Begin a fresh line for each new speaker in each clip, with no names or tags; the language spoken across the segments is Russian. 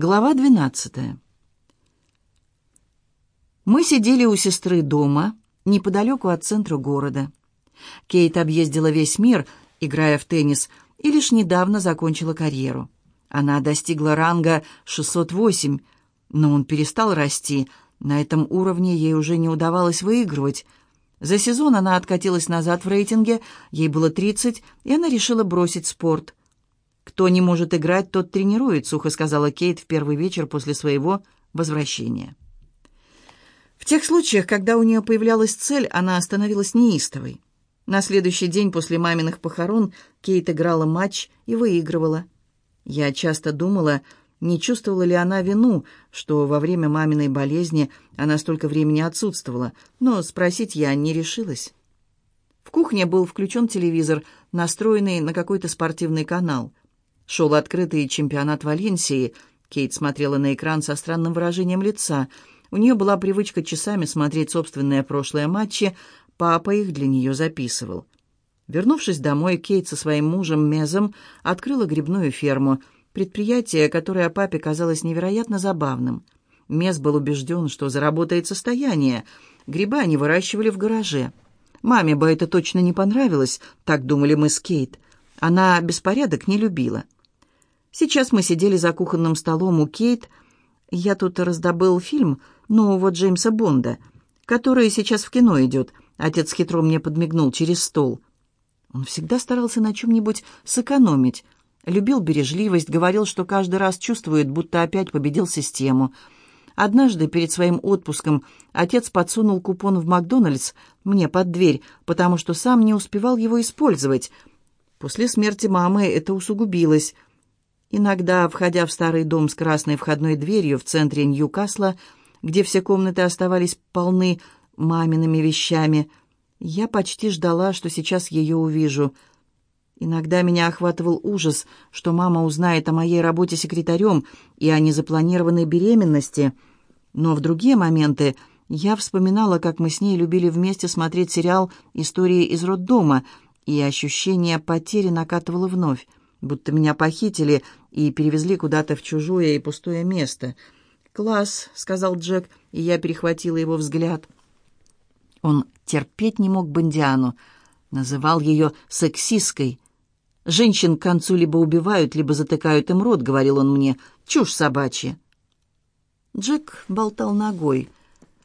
Глава 12. Мы сидели у сестры дома, неподалеку от центра города. Кейт объездила весь мир, играя в теннис, и лишь недавно закончила карьеру. Она достигла ранга 608, но он перестал расти. На этом уровне ей уже не удавалось выигрывать. За сезон она откатилась назад в рейтинге, ей было 30, и она решила бросить спорт. «Кто не может играть, тот тренирует», — сухо сказала Кейт в первый вечер после своего возвращения. В тех случаях, когда у нее появлялась цель, она становилась неистовой. На следующий день после маминых похорон Кейт играла матч и выигрывала. Я часто думала, не чувствовала ли она вину, что во время маминой болезни она столько времени отсутствовала, но спросить я не решилась. В кухне был включен телевизор, настроенный на какой-то спортивный канал. Шел открытый чемпионат Валенсии. Кейт смотрела на экран со странным выражением лица. У нее была привычка часами смотреть собственные прошлые матчи. Папа их для нее записывал. Вернувшись домой, Кейт со своим мужем Мезом открыла грибную ферму. Предприятие, которое папе казалось невероятно забавным. Мез был убежден, что заработает состояние. Грибы они выращивали в гараже. Маме бы это точно не понравилось, так думали мы с Кейт. Она беспорядок не любила. Сейчас мы сидели за кухонным столом у Кейт. Я тут раздобыл фильм нового Джеймса Бонда, который сейчас в кино идет. Отец хитро мне подмигнул через стол. Он всегда старался на чем-нибудь сэкономить. Любил бережливость, говорил, что каждый раз чувствует, будто опять победил систему. Однажды перед своим отпуском отец подсунул купон в Макдональдс мне под дверь, потому что сам не успевал его использовать. После смерти мамы это усугубилось — Иногда, входя в старый дом с красной входной дверью в центре Ньюкасла, где все комнаты оставались полны мамиными вещами, я почти ждала, что сейчас ее увижу. Иногда меня охватывал ужас, что мама узнает о моей работе секретарем и о незапланированной беременности. Но в другие моменты я вспоминала, как мы с ней любили вместе смотреть сериал «Истории из роддома», и ощущение потери накатывало вновь будто меня похитили и перевезли куда-то в чужое и пустое место. «Класс», — сказал Джек, и я перехватила его взгляд. Он терпеть не мог Бондиану, называл ее сексисткой. «Женщин к концу либо убивают, либо затыкают им рот», — говорил он мне. «Чушь собачья». Джек болтал ногой.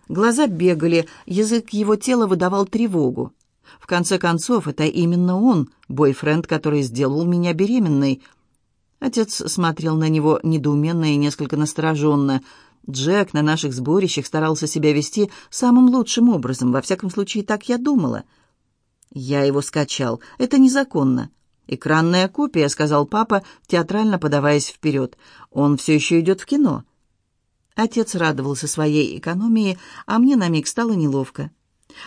Глаза бегали, язык его тела выдавал тревогу. В конце концов, это именно он, бойфренд, который сделал меня беременной. Отец смотрел на него недоуменно и несколько настороженно. Джек на наших сборищах старался себя вести самым лучшим образом, во всяком случае, так я думала. Я его скачал. Это незаконно. «Экранная копия», — сказал папа, театрально подаваясь вперед. «Он все еще идет в кино». Отец радовался своей экономии, а мне на миг стало неловко.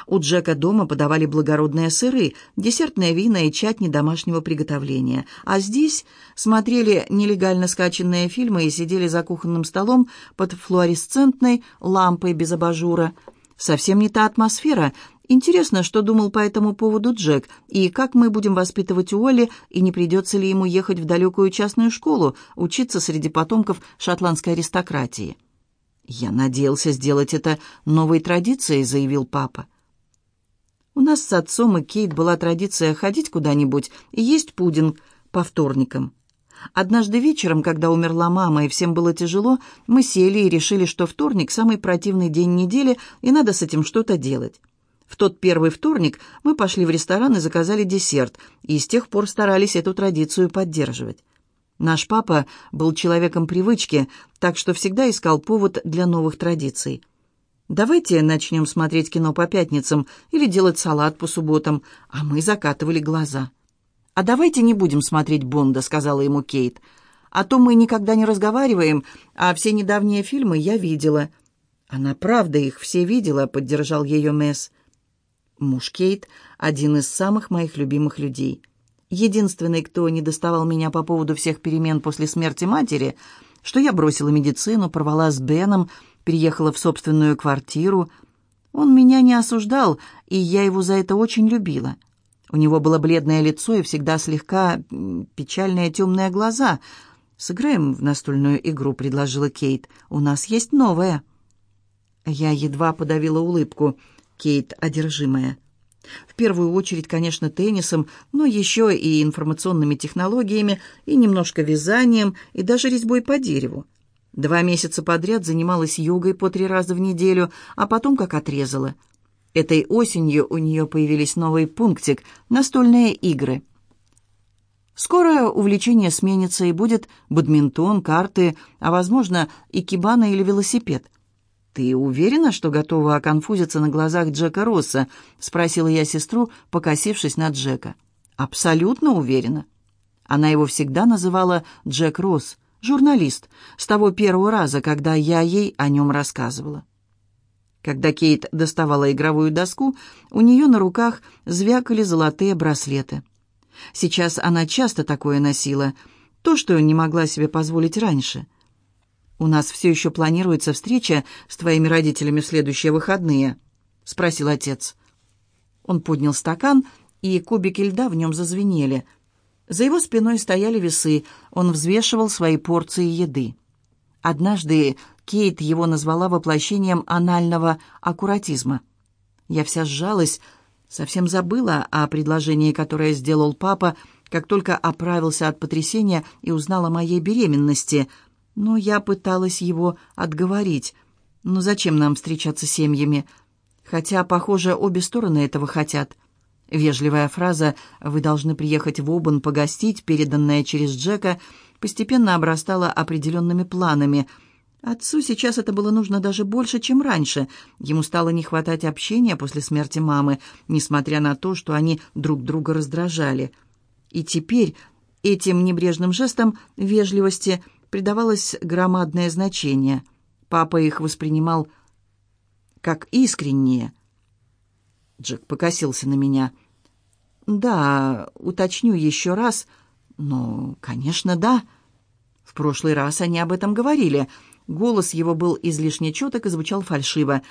У Джека дома подавали благородные сыры, десертные вина и чатни домашнего приготовления. А здесь смотрели нелегально скачанные фильмы и сидели за кухонным столом под флуоресцентной лампой без абажура. Совсем не та атмосфера. Интересно, что думал по этому поводу Джек, и как мы будем воспитывать Уолли, и не придется ли ему ехать в далекую частную школу, учиться среди потомков шотландской аристократии. «Я надеялся сделать это новой традицией», — заявил папа. У нас с отцом и Кейт была традиция ходить куда-нибудь и есть пудинг по вторникам. Однажды вечером, когда умерла мама и всем было тяжело, мы сели и решили, что вторник – самый противный день недели, и надо с этим что-то делать. В тот первый вторник мы пошли в ресторан и заказали десерт, и с тех пор старались эту традицию поддерживать. Наш папа был человеком привычки, так что всегда искал повод для новых традиций – Давайте начнем смотреть кино по пятницам или делать салат по субботам, а мы закатывали глаза. А давайте не будем смотреть Бонда, сказала ему Кейт. А то мы никогда не разговариваем, а все недавние фильмы я видела. Она правда их все видела, поддержал ее Месс. Муж Кейт один из самых моих любимых людей. Единственный, кто не доставал меня по поводу всех перемен после смерти матери, что я бросила медицину, порвала с Беном, переехала в собственную квартиру. Он меня не осуждал, и я его за это очень любила. У него было бледное лицо и всегда слегка печальные темные глаза. «Сыграем в настольную игру», — предложила Кейт. «У нас есть новая». Я едва подавила улыбку. Кейт одержимая. В первую очередь, конечно, теннисом, но еще и информационными технологиями, и немножко вязанием, и даже резьбой по дереву. Два месяца подряд занималась йогой по три раза в неделю, а потом как отрезала. Этой осенью у нее появились новый пунктик — настольные игры. Скоро увлечение сменится и будет бадминтон, карты, а, возможно, и кибана или велосипед. «Ты уверена, что готова оконфузиться на глазах Джека Росса?» — спросила я сестру, покосившись на Джека. «Абсолютно уверена». Она его всегда называла Джек Росс, журналист, с того первого раза, когда я ей о нем рассказывала. Когда Кейт доставала игровую доску, у нее на руках звякали золотые браслеты. Сейчас она часто такое носила, то, что не могла себе позволить раньше — «У нас все еще планируется встреча с твоими родителями в следующие выходные?» — спросил отец. Он поднял стакан, и кубики льда в нем зазвенели. За его спиной стояли весы, он взвешивал свои порции еды. Однажды Кейт его назвала воплощением анального аккуратизма. Я вся сжалась, совсем забыла о предложении, которое сделал папа, как только оправился от потрясения и узнал о моей беременности — но я пыталась его отговорить. «Ну зачем нам встречаться семьями?» Хотя, похоже, обе стороны этого хотят. Вежливая фраза «Вы должны приехать в Обан погостить», переданная через Джека, постепенно обрастала определенными планами. Отцу сейчас это было нужно даже больше, чем раньше. Ему стало не хватать общения после смерти мамы, несмотря на то, что они друг друга раздражали. И теперь этим небрежным жестом вежливости – придавалось громадное значение. Папа их воспринимал как искренние. Джек покосился на меня. «Да, уточню еще раз. Ну, конечно, да. В прошлый раз они об этом говорили. Голос его был излишне четок и звучал фальшиво.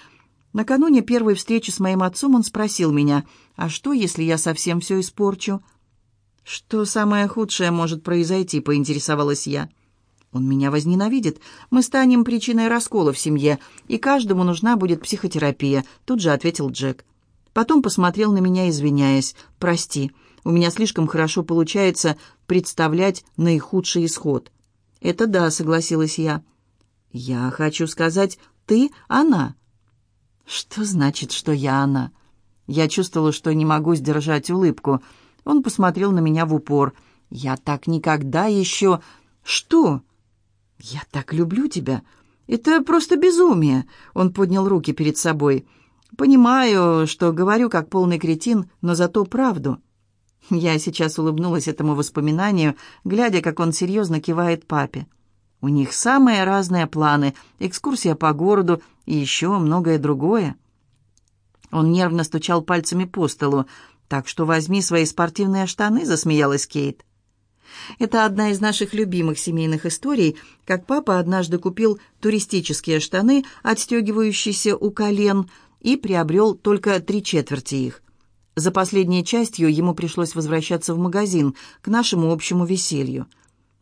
Накануне первой встречи с моим отцом он спросил меня, «А что, если я совсем все испорчу?» «Что самое худшее может произойти?» — поинтересовалась. «Я...» Он меня возненавидит. Мы станем причиной раскола в семье, и каждому нужна будет психотерапия», — тут же ответил Джек. Потом посмотрел на меня, извиняясь. «Прости, у меня слишком хорошо получается представлять наихудший исход». «Это да», — согласилась я. «Я хочу сказать, ты она». «Что значит, что я она?» Я чувствовала, что не могу сдержать улыбку. Он посмотрел на меня в упор. «Я так никогда еще...» «Что?» «Я так люблю тебя! Это просто безумие!» Он поднял руки перед собой. «Понимаю, что говорю как полный кретин, но зато правду». Я сейчас улыбнулась этому воспоминанию, глядя, как он серьезно кивает папе. У них самые разные планы, экскурсия по городу и еще многое другое. Он нервно стучал пальцами по столу. «Так что возьми свои спортивные штаны», — засмеялась Кейт. Это одна из наших любимых семейных историй, как папа однажды купил туристические штаны, отстегивающиеся у колен, и приобрел только три четверти их. За последней частью ему пришлось возвращаться в магазин, к нашему общему веселью.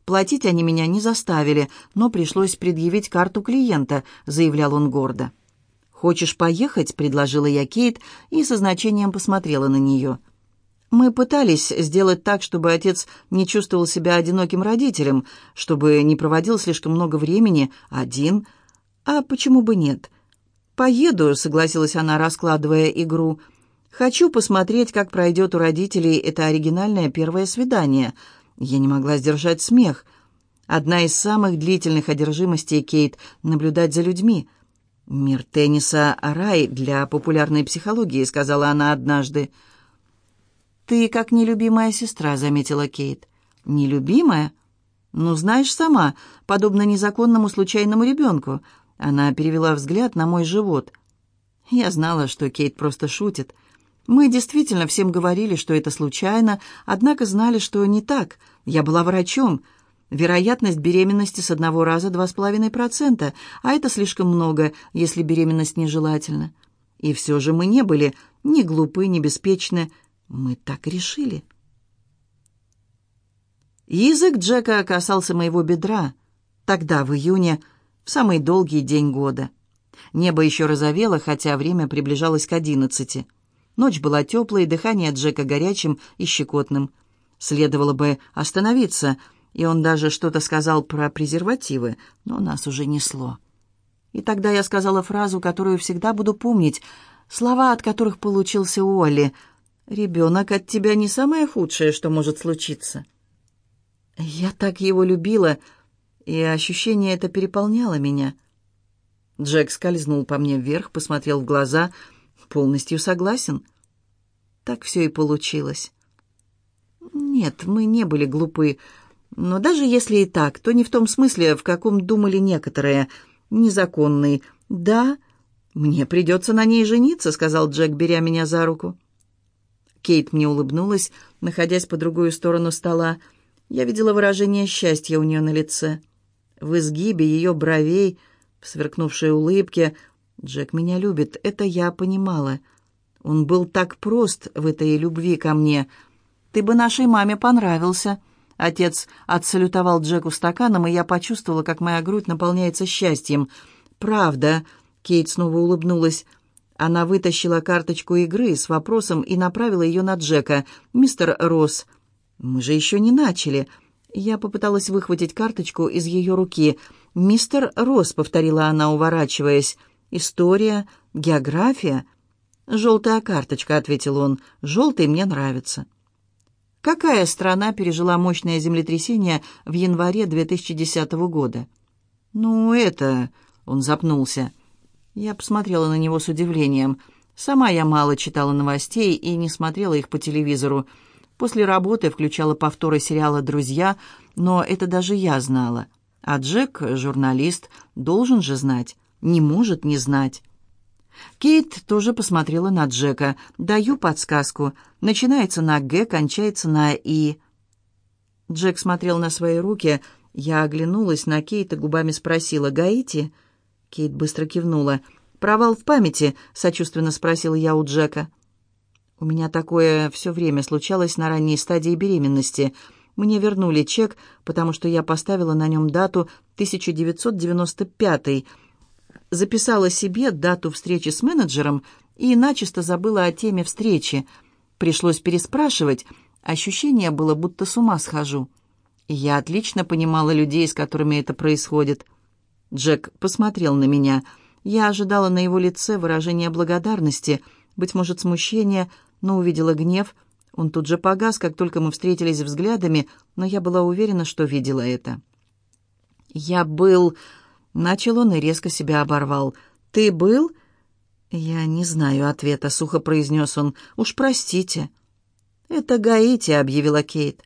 «Платить они меня не заставили, но пришлось предъявить карту клиента», — заявлял он гордо. «Хочешь поехать?» — предложила я Кейт и со значением посмотрела на нее. Мы пытались сделать так, чтобы отец не чувствовал себя одиноким родителем, чтобы не проводил слишком много времени один. А почему бы нет? «Поеду», — согласилась она, раскладывая игру. «Хочу посмотреть, как пройдет у родителей это оригинальное первое свидание». Я не могла сдержать смех. Одна из самых длительных одержимостей Кейт — наблюдать за людьми. «Мир тенниса — рай для популярной психологии», — сказала она однажды. «Ты как нелюбимая сестра», — заметила Кейт. «Нелюбимая? Ну, знаешь сама, подобно незаконному случайному ребенку». Она перевела взгляд на мой живот. Я знала, что Кейт просто шутит. Мы действительно всем говорили, что это случайно, однако знали, что не так. Я была врачом. Вероятность беременности с одного раза два с половиной процента, а это слишком много, если беременность нежелательна. И все же мы не были ни глупы, ни беспечны, мы так решили. Язык Джека касался моего бедра. Тогда, в июне, в самый долгий день года. Небо еще розовело, хотя время приближалось к одиннадцати. Ночь была теплой, дыхание Джека горячим и щекотным. Следовало бы остановиться, и он даже что-то сказал про презервативы, но нас уже несло. И тогда я сказала фразу, которую всегда буду помнить, слова, от которых получился Уолли. «Ребенок от тебя не самое худшее, что может случиться». Я так его любила, и ощущение это переполняло меня. Джек скользнул по мне вверх, посмотрел в глаза. «Полностью согласен». Так все и получилось. Нет, мы не были глупы. Но даже если и так, то не в том смысле, в каком думали некоторые. Незаконный. Да, мне придется на ней жениться, сказал Джек, беря меня за руку. Кейт мне улыбнулась, находясь по другую сторону стола. Я видела выражение счастья у нее на лице. В изгибе ее бровей, в сверкнувшей улыбке. Джек меня любит, это я понимала. Он был так прост в этой любви ко мне. Ты бы нашей маме понравился. Отец отсалютовал Джеку стаканом, и я почувствовала, как моя грудь наполняется счастьем. «Правда?» — Кейт снова улыбнулась. Она вытащила карточку игры с вопросом и направила ее на Джека. «Мистер Росс, мы же еще не начали». Я попыталась выхватить карточку из ее руки. «Мистер Росс», — повторила она, уворачиваясь. «История, география». «Желтая карточка», — ответил он. «Желтый мне нравится». Какая страна пережила мощное землетрясение в январе 2010 года? «Ну, это...» — он запнулся. Я посмотрела на него с удивлением. Сама я мало читала новостей и не смотрела их по телевизору. После работы включала повторы сериала «Друзья», но это даже я знала. А Джек, журналист, должен же знать, не может не знать. Кейт тоже посмотрела на Джека. «Даю подсказку. Начинается на «Г», кончается на «И». Джек смотрел на свои руки. Я оглянулась на Кейт и губами спросила «Гаити?» Кейт быстро кивнула. «Провал в памяти?» — сочувственно спросила я у Джека. «У меня такое все время случалось на ранней стадии беременности. Мне вернули чек, потому что я поставила на нем дату 1995 записала себе дату встречи с менеджером и начисто забыла о теме встречи. Пришлось переспрашивать. Ощущение было, будто с ума схожу. Я отлично понимала людей, с которыми это происходит. Джек посмотрел на меня. Я ожидала на его лице выражения благодарности, быть может, смущения, но увидела гнев. Он тут же погас, как только мы встретились взглядами, но я была уверена, что видела это. «Я был...» Начал он и резко себя оборвал. «Ты был?» «Я не знаю ответа», — сухо произнес он. «Уж простите». «Это Гаити», — объявила Кейт.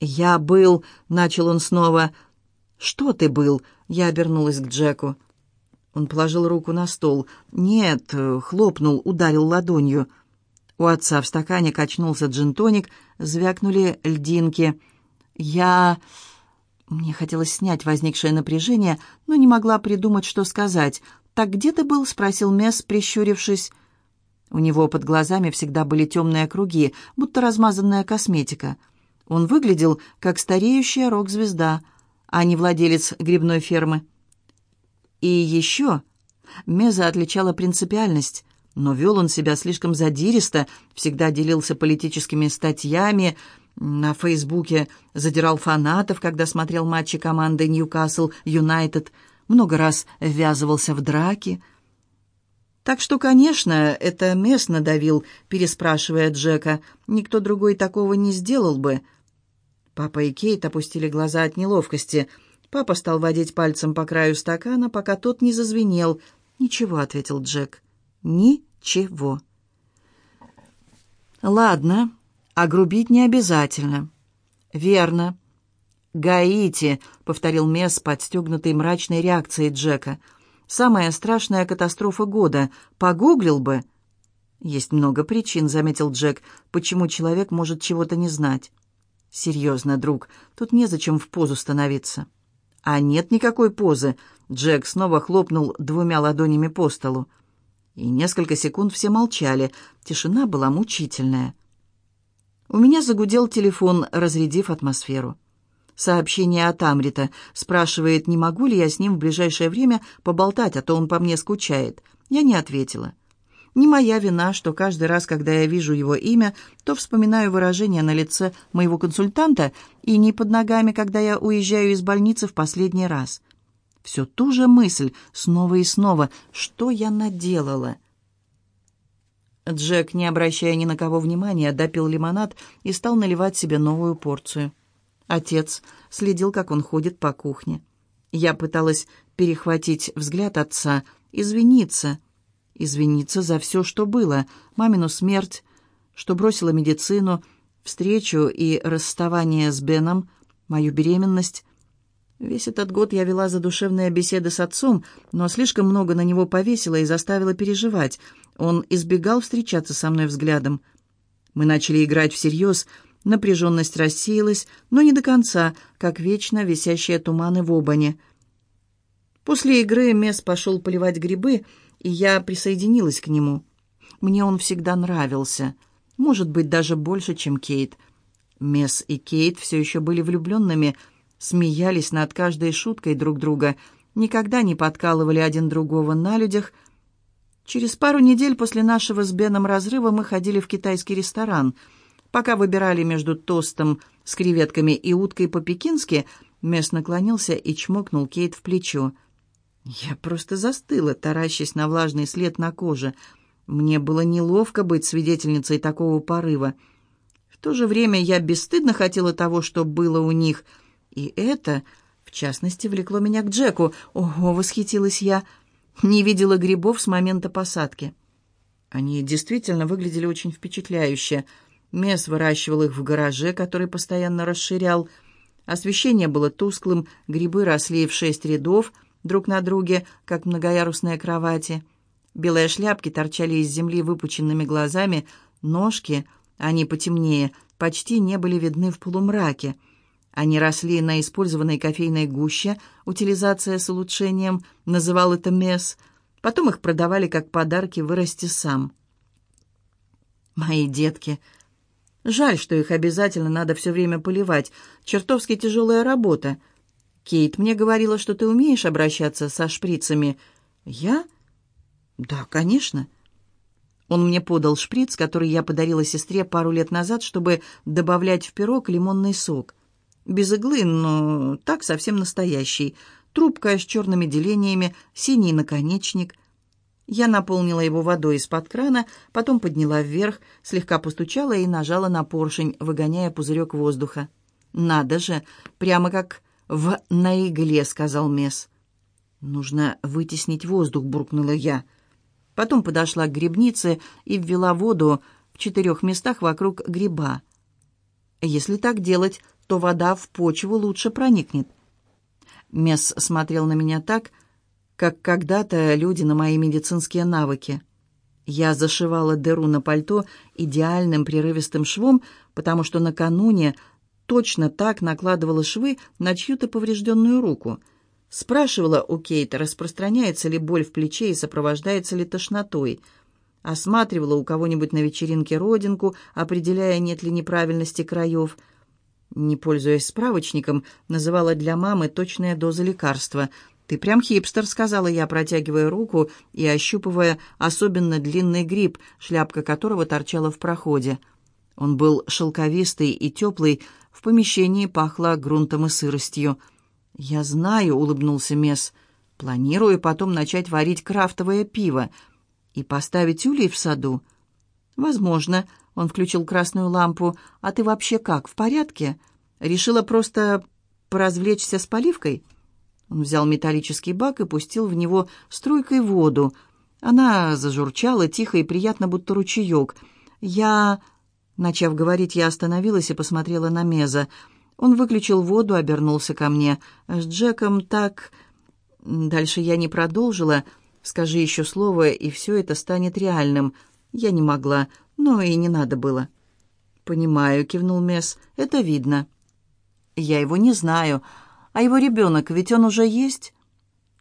«Я был», — начал он снова. «Что ты был?» — я обернулась к Джеку. Он положил руку на стол. «Нет», — хлопнул, ударил ладонью. У отца в стакане качнулся джинтоник, звякнули льдинки. «Я...» Мне хотелось снять возникшее напряжение, но не могла придумать, что сказать. «Так где ты был?» — спросил Месс, прищурившись. У него под глазами всегда были темные круги, будто размазанная косметика. Он выглядел, как стареющая рок-звезда, а не владелец грибной фермы. И еще Меза отличала принципиальность, но вел он себя слишком задиристо, всегда делился политическими статьями, на Фейсбуке задирал фанатов, когда смотрел матчи команды Ньюкасл Юнайтед, много раз ввязывался в драки. Так что, конечно, это Месс надавил, переспрашивая Джека. Никто другой такого не сделал бы. Папа и Кейт опустили глаза от неловкости. Папа стал водить пальцем по краю стакана, пока тот не зазвенел. «Ничего», — ответил Джек. «Ничего». «Ладно», а грубить не обязательно». «Верно». «Гаити», — повторил Месс, подстегнутый мрачной реакцией Джека. «Самая страшная катастрофа года. Погуглил бы». «Есть много причин», — заметил Джек, — «почему человек может чего-то не знать». «Серьезно, друг, тут незачем в позу становиться». «А нет никакой позы», — Джек снова хлопнул двумя ладонями по столу. И несколько секунд все молчали. Тишина была мучительная. У меня загудел телефон, разрядив атмосферу. сообщение от Амрита. Спрашивает, не могу ли я с ним в ближайшее время поболтать, а то он по мне скучает. Я не ответила. Не моя вина, что каждый раз, когда я вижу его имя, то вспоминаю выражение на лице моего консультанта и не под ногами, когда я уезжаю из больницы в последний раз. Все ту же мысль, снова и снова. Что я наделала?» Джек, не обращая ни на кого внимания, допил лимонад и стал наливать себе новую порцию. Отец следил, как он ходит по кухне. Я пыталась перехватить взгляд отца, извиниться. Извиниться за все, что было. Мамину смерть, что бросила медицину, встречу и расставание с Беном, мою беременность. Весь этот год я вела задушевные беседы с отцом, но слишком много на него повесила и заставила переживать. Он избегал встречаться со мной взглядом. Мы начали играть всерьез, напряженность рассеялась, но не до конца, как вечно висящие туманы в обане. После игры Месс пошел поливать грибы, и я присоединилась к нему. Мне он всегда нравился, может быть, даже больше, чем Кейт. Месс и Кейт все еще были влюбленными — смеялись над каждой шуткой друг друга, никогда не подкалывали один другого на людях. Через пару недель после нашего с Беном разрыва мы ходили в китайский ресторан. Пока выбирали между тостом с креветками и уткой по-пекински, Месс наклонился и чмокнул Кейт в плечо. Я просто застыла, таращась на влажный след на коже. Мне было неловко быть свидетельницей такого порыва. В то же время я бесстыдно хотела того, что было у них — и это, в частности, влекло меня к Джеку. Ого, восхитилась я. Не видела грибов с момента посадки. Они действительно выглядели очень впечатляюще. Месс выращивал их в гараже, который постоянно расширял. Освещение было тусклым, грибы росли в шесть рядов, друг на друге, как многоярусные кровати. Белые шляпки торчали из земли выпученными глазами, ножки, они потемнее, почти не были видны в полумраке. Они росли на использованной кофейной гуще, утилизация с улучшением, называл это МЕС. Потом их продавали как подарки «вырасти сам». Мои детки. Жаль, что их обязательно надо все время поливать. Чертовски тяжелая работа. Кейт мне говорила, что ты умеешь обращаться со шприцами. Я? Да, конечно. Он мне подал шприц, который я подарила сестре пару лет назад, чтобы добавлять в пирог лимонный сок. Без иглы, но так совсем настоящий. Трубка с черными делениями, синий наконечник. Я наполнила его водой из-под крана, потом подняла вверх, слегка постучала и нажала на поршень, выгоняя пузырек воздуха. «Надо же! Прямо как в «на игле», — сказал Месс. «Нужно вытеснить воздух», — буркнула я. Потом подошла к грибнице и ввела воду в четырех местах вокруг гриба. Если так делать, то вода в почву лучше проникнет. Месс смотрел на меня так, как когда-то люди на мои медицинские навыки. Я зашивала дыру на пальто идеальным прерывистым швом, потому что накануне точно так накладывала швы на чью-то поврежденную руку. Спрашивала у Кейта, распространяется ли боль в плече и сопровождается ли тошнотой. Осматривала у кого-нибудь на вечеринке родинку, определяя, нет ли неправильности краев – не пользуясь справочником, называла для мамы точная доза лекарства. «Ты прям хипстер», — сказала я, протягивая руку и ощупывая особенно длинный гриб, шляпка которого торчала в проходе. Он был шелковистый и теплый, в помещении пахло грунтом и сыростью. «Я знаю», — улыбнулся Месс, — «планирую потом начать варить крафтовое пиво и поставить улей в саду». «Возможно», он включил красную лампу. «А ты вообще как, в порядке? Решила просто поразвлечься с поливкой?» Он взял металлический бак и пустил в него струйкой воду. Она зажурчала тихо и приятно, будто ручеек. «Я...» Начав говорить, я остановилась и посмотрела на Меза. Он выключил воду, обернулся ко мне. «С Джеком так...» Дальше я не продолжила. «Скажи еще слово, и все это станет реальным». Я не могла но и не надо было». «Понимаю», — кивнул Месс, — «это видно». «Я его не знаю. А его ребенок, ведь он уже есть?»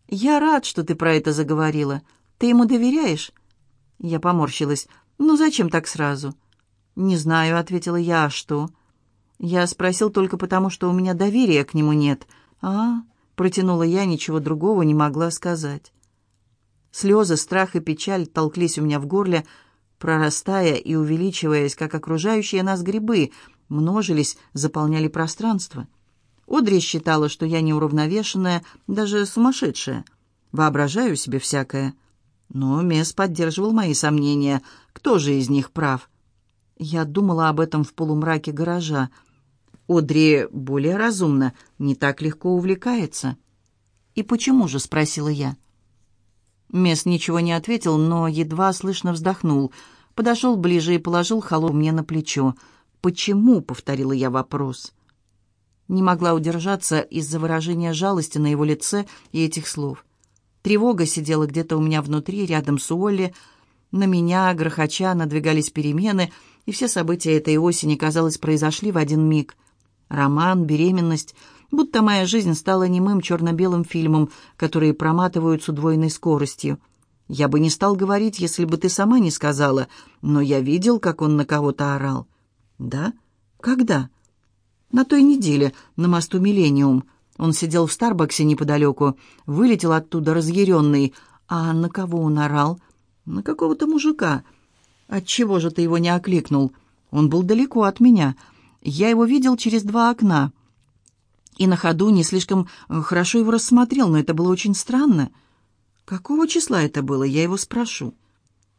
«Я рад, что ты про это заговорила. Ты ему доверяешь?» Я поморщилась. «Ну зачем так сразу?» «Не знаю», — ответила я, «а что?» «Я спросил только потому, что у меня доверия к нему нет». «А?» — протянула я, ничего другого не могла сказать. Слезы, страх и печаль толклись у меня в горле, прорастая и увеличиваясь, как окружающие нас грибы, множились, заполняли пространство. Одри считала, что я неуравновешенная, даже сумасшедшая. Воображаю себе всякое. Но Мес поддерживал мои сомнения. Кто же из них прав? Я думала об этом в полумраке гаража. Одри более разумна, не так легко увлекается. «И почему же?» — спросила я. Мес ничего не ответил, но едва слышно вздохнул. Подошел ближе и положил холод мне на плечо. «Почему?» — повторила я вопрос. Не могла удержаться из-за выражения жалости на его лице и этих слов. Тревога сидела где-то у меня внутри, рядом с Уолли. На меня, грохоча, надвигались перемены, и все события этой осени, казалось, произошли в один миг. Роман, беременность, будто моя жизнь стала немым черно-белым фильмом, который проматывают с удвоенной скоростью. Я бы не стал говорить, если бы ты сама не сказала, но я видел, как он на кого-то орал. «Да? Когда?» «На той неделе, на мосту «Миллениум». Он сидел в Старбаксе неподалеку, вылетел оттуда разъяренный. А на кого он орал? На какого-то мужика. Отчего же ты его не окликнул? Он был далеко от меня. Я его видел через два окна. И на ходу не слишком э, хорошо его рассмотрел, но это было очень странно. Какого числа это было, я его спрошу.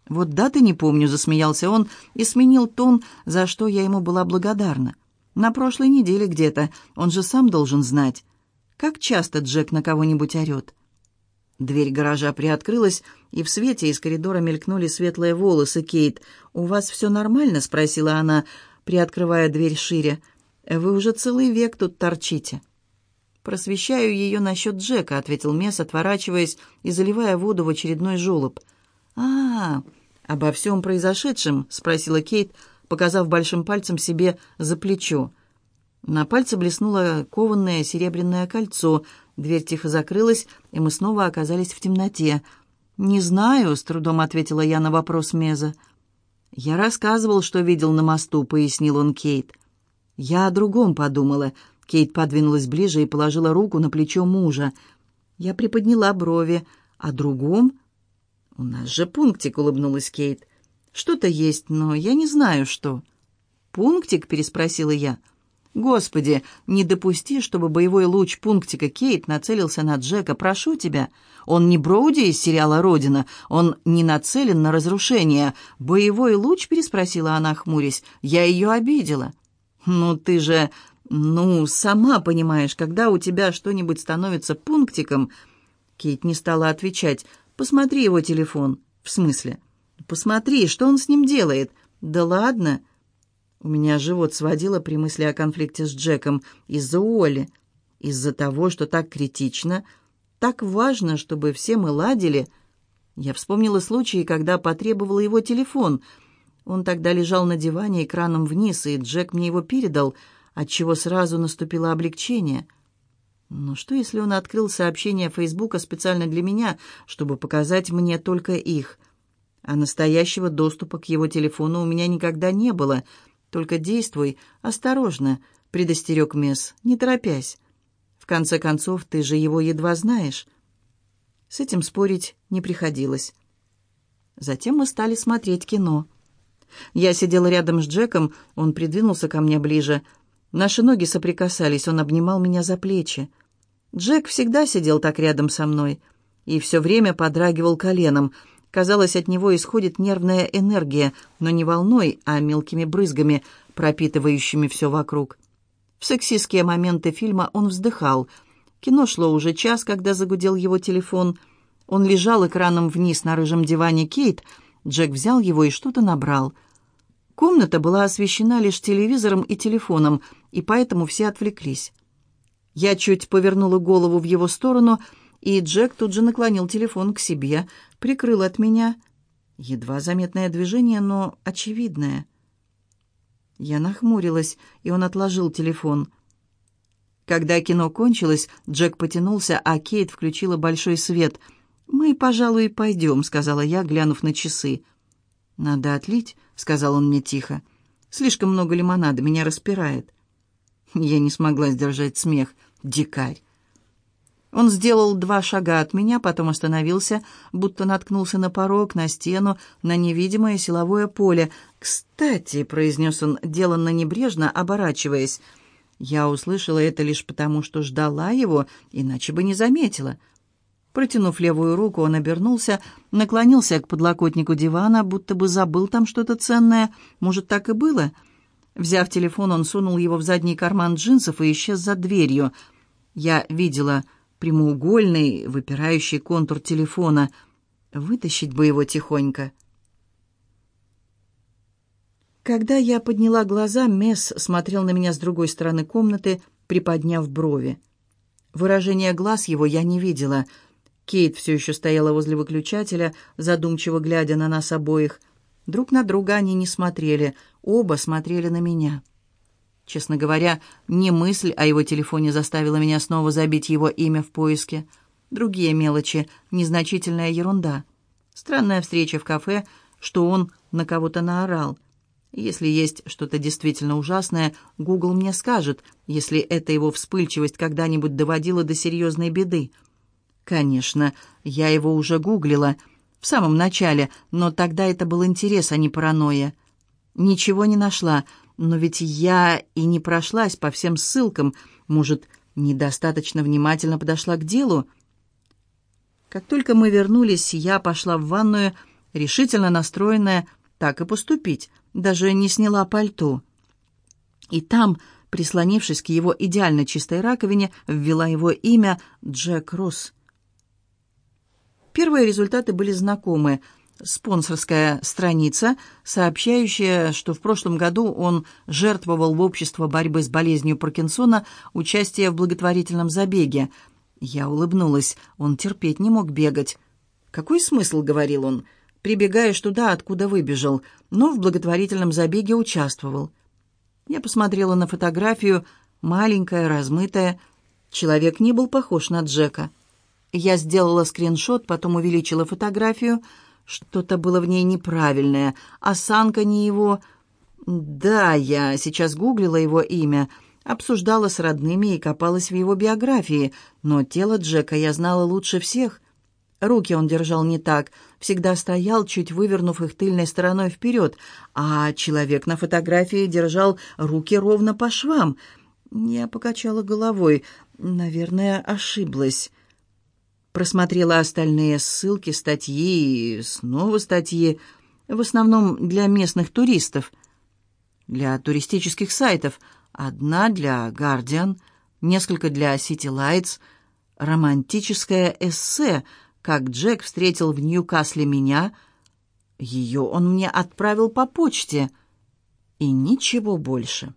«Вот даты не помню», — засмеялся он и сменил тон, за что я ему была благодарна. «На прошлой неделе где-то. Он же сам должен знать. Как часто Джек на кого-нибудь орет?» Дверь гаража приоткрылась, и в свете из коридора мелькнули светлые волосы Кейт. «У вас все нормально?» — спросила она, приоткрывая дверь шире. «Вы уже целый век тут торчите». «Просвещаю ее насчет Джека», — ответил Месс, отворачиваясь и заливая воду в очередной желоб. «А, обо всем произошедшем?» — спросила Кейт, показав большим пальцем себе за плечо. На пальце блеснуло кованное серебряное кольцо. Дверь тихо закрылась, и мы снова оказались в темноте. «Не знаю», — с трудом ответила я на вопрос Меза. «Я рассказывал, что видел на мосту», — пояснил он Кейт. «Я о другом подумала». Кейт подвинулась ближе и положила руку на плечо мужа. Я приподняла брови. «О другом?» «У нас же пунктик», — улыбнулась Кейт. «Что-то есть, но я не знаю, что». «Пунктик?» — переспросила я. Господи, не допусти, чтобы боевой луч пунктика Кейт нацелился на Джека. Прошу тебя. Он не Броуди из сериала «Родина». Он не нацелен на разрушение. «Боевой луч?» — переспросила она, хмурясь. «Я ее обидела». «Ну ты же... Ну, сама понимаешь, когда у тебя что-нибудь становится пунктиком...» Кейт не стала отвечать. «Посмотри его телефон». «В смысле?» «Посмотри, что он с ним делает». «Да ладно». У меня живот сводило при мысли о конфликте с Джеком из-за Уолли, из-за того, что так критично, так важно, чтобы все мы ладили. Я вспомнила случаи, когда потребовала его телефон. Он тогда лежал на диване экраном вниз, и Джек мне его передал, отчего сразу наступило облегчение. Но что, если он открыл сообщение Фейсбука специально для меня, чтобы показать мне только их? А настоящего доступа к его телефону у меня никогда не было — только действуй осторожно, предостерег Месс, не торопясь. В конце концов, ты же его едва знаешь. С этим спорить не приходилось. Затем мы стали смотреть кино. Я сидела рядом с Джеком, он придвинулся ко мне ближе. Наши ноги соприкасались, он обнимал меня за плечи. Джек всегда сидел так рядом со мной и все время подрагивал коленом — Казалось, от него исходит нервная энергия, но не волной, а мелкими брызгами, пропитывающими все вокруг. В сексистские моменты фильма он вздыхал. Кино шло уже час, когда загудел его телефон. Он лежал экраном вниз на рыжем диване Кейт. Джек взял его и что-то набрал. Комната была освещена лишь телевизором и телефоном, и поэтому все отвлеклись. Я чуть повернула голову в его сторону — и Джек тут же наклонил телефон к себе, прикрыл от меня. Едва заметное движение, но очевидное. Я нахмурилась, и он отложил телефон. Когда кино кончилось, Джек потянулся, а Кейт включила большой свет. «Мы, пожалуй, пойдем», — сказала я, глянув на часы. «Надо отлить», — сказал он мне тихо. «Слишком много лимонада, меня распирает». Я не смогла сдержать смех. Дикарь. Он сделал два шага от меня, потом остановился, будто наткнулся на порог, на стену, на невидимое силовое поле. «Кстати», — произнес он, деланно небрежно, оборачиваясь, — «я услышала это лишь потому, что ждала его, иначе бы не заметила». Протянув левую руку, он обернулся, наклонился к подлокотнику дивана, будто бы забыл там что-то ценное. Может, так и было? Взяв телефон, он сунул его в задний карман джинсов и исчез за дверью. Я видела прямоугольный, выпирающий контур телефона. Вытащить бы его тихонько. Когда я подняла глаза, Месс смотрел на меня с другой стороны комнаты, приподняв брови. Выражение глаз его я не видела. Кейт все еще стояла возле выключателя, задумчиво глядя на нас обоих. Друг на друга они не смотрели, оба смотрели на меня. Честно говоря, не мысль о его телефоне заставила меня снова забить его имя в поиске. Другие мелочи, незначительная ерунда. Странная встреча в кафе, что он на кого-то наорал. Если есть что-то действительно ужасное, Гугл мне скажет, если эта его вспыльчивость когда-нибудь доводила до серьезной беды. Конечно, я его уже гуглила в самом начале, но тогда это был интерес, а не паранойя. Ничего не нашла, но ведь я и не прошлась по всем ссылкам. Может, недостаточно внимательно подошла к делу? Как только мы вернулись, я пошла в ванную, решительно настроенная так и поступить, даже не сняла пальто. И там, прислонившись к его идеально чистой раковине, ввела его имя Джек Росс. Первые результаты были знакомы — спонсорская страница, сообщающая, что в прошлом году он жертвовал в общество борьбы с болезнью Паркинсона участие в благотворительном забеге. Я улыбнулась, он терпеть не мог бегать. «Какой смысл?» — говорил он. «Прибегаешь туда, откуда выбежал, но в благотворительном забеге участвовал». Я посмотрела на фотографию, маленькая, размытая. Человек не был похож на Джека. Я сделала скриншот, потом увеличила фотографию — что-то было в ней неправильное. Осанка не его... Да, я сейчас гуглила его имя, обсуждала с родными и копалась в его биографии, но тело Джека я знала лучше всех. Руки он держал не так, всегда стоял, чуть вывернув их тыльной стороной вперед, а человек на фотографии держал руки ровно по швам. Я покачала головой, наверное, ошиблась просмотрела остальные ссылки, статьи и снова статьи, в основном для местных туристов, для туристических сайтов, одна для «Гардиан», несколько для «Сити Лайтс», романтическое эссе «Как Джек встретил в Ньюкасле меня», ее он мне отправил по почте, и ничего больше.